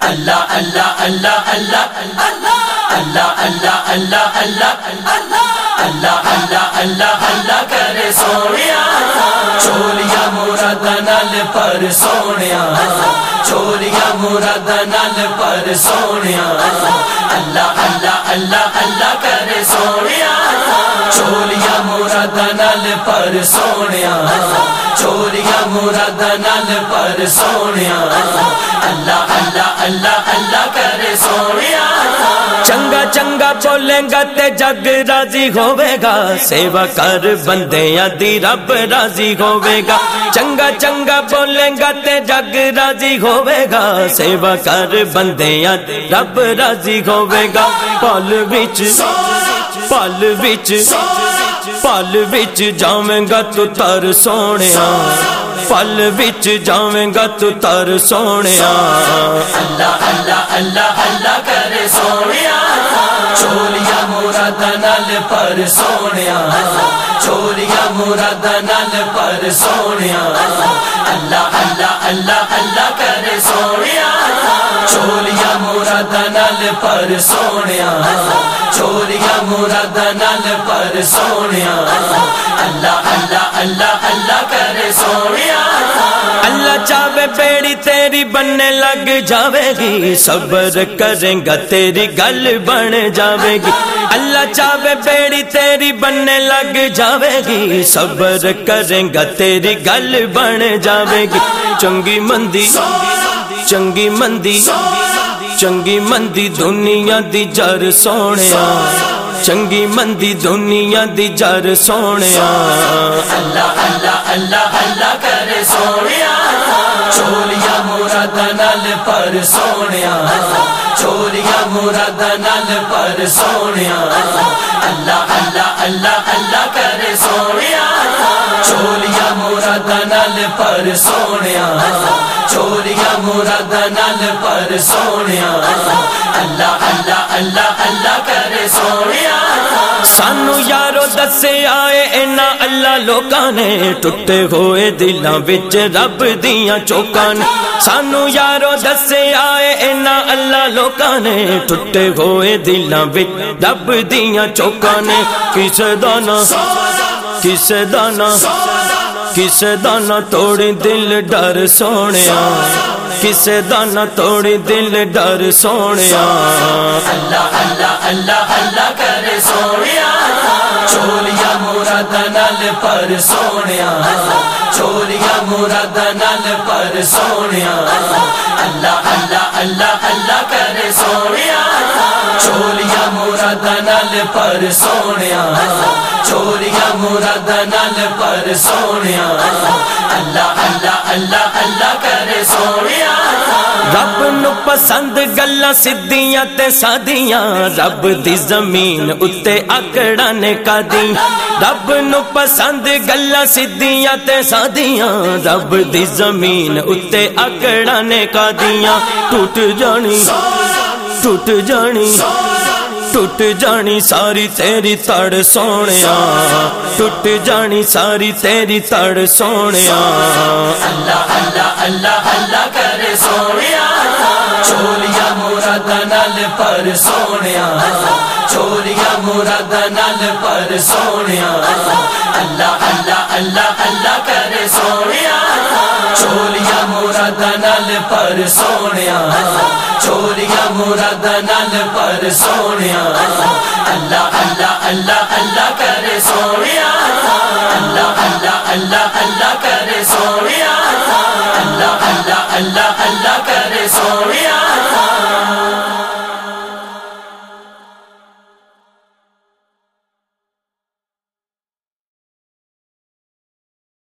اللہ اللہ اللہ اللہ اللہ اللہ اللہ اللہ اللہ اللہ اللہ اللہ کرے سویا چولیا مراد نل پر سویا چولیا مراد نل پر سویا اللہ اللہ اللہ اللہ کرے سویا چولیا مراد نل پر سویا چوریا مراد نل پر سویا اللہ اللہ اللہ اللہ کرے سویا چنگا چنگا بولے گا تے جگ راضی ہوے گا سیوا کر بندیاں دی رب راضی ہوے گا چنگا چنگا بولے گا تے جگ راضی ہوے گا سیوا کر بندیاں دی رب راضی ہوے گا پل وچ پل وچ پل وچ جاویں گا تو تر سونیا پل وچ جاویں گا تو تر سونیا اللہ اللہ اللہ اللہ کرے سویا چوریا مراد نل پر سویا چوریا مراد نل پر سویا اللہ اللہ اللہ اللہ کرے سویا چوریا مراد نل پر سویا چوریا مراد نل پر سویا اللہ اللہ اللہ اللہ کرے سویا اللہ چاہے بیڑی تیری بننے لگ جاوے گی صبر کریں گا تیری گل بن جاوے گی اللہ چاہے بیڑی تیری بننے لگ جاوے گی صبر کریں گا تیری گل بن جاوے گی چنگی مندی چنگی مندی چنگی مندی دنیا دی جر سونیا چنگی مندی دنیا دی جر سونیا اللہ اللہ اللہ اللہ کرے سویا چوریا مراد نل پر سویا چوریا مراد نل پر سویا اللہ اللہ اللہ اللہ کرے سویا چوریا مراد نل پر سویا چوریا مراد نل پر سویا اللہ اللہ اللہ اللہ کرے سویا سانو یارو دسے آئے اینا اللہ لوکاں نے ٹوٹے ہوئے دلاں وچ رب دیاں چوکاں نے۔ سانو یارو دسے آئے اینا اللہ لوکاں نے ٹوٹے ہوئے دلاں وچ رب دیاں چوکاں نے۔ کسے دانا کسے دانا کسے دانہ توڑی دل ڈر سونے کسے دانہ توڑی دل ڈر سونے اللہ اللہ اللہ اللہ کر سونے چوریاں مراد نال پر سونے چوریاں مراد نال پر سونے اللہ اللہ اللہ اللہ کر سونے چوری مراد نل پر سویا چوریا مراد نل پر سویا اللہ اللہ اللہ اللہ کرے سویا رب نو پسند گلا سدیاں تے سادیاں رب دی زمین اتے اکڑا نے کدی رب نو پسند گلا سدیاں تے سادیاں رب دی زمین اتے اکڑا نے کدیاں ٹوٹ جانی ٹوٹ جانی ٹوٹ جانی ساری تیری تڑ سونیا ٹوٹ جانی ساری تیری تڑ سونیا اللہ اللہ اللہ اللہ کرے سویا چوریا مراد نل پر سویا چوریا مراد نل پر سویا اللہ اللہ اللہ اللہ کرے سویا چوریا مراد نل پر سویا چوریا مراد نال پر سونے اللہ اللہ اللہ اللہ کرے سونے اللہ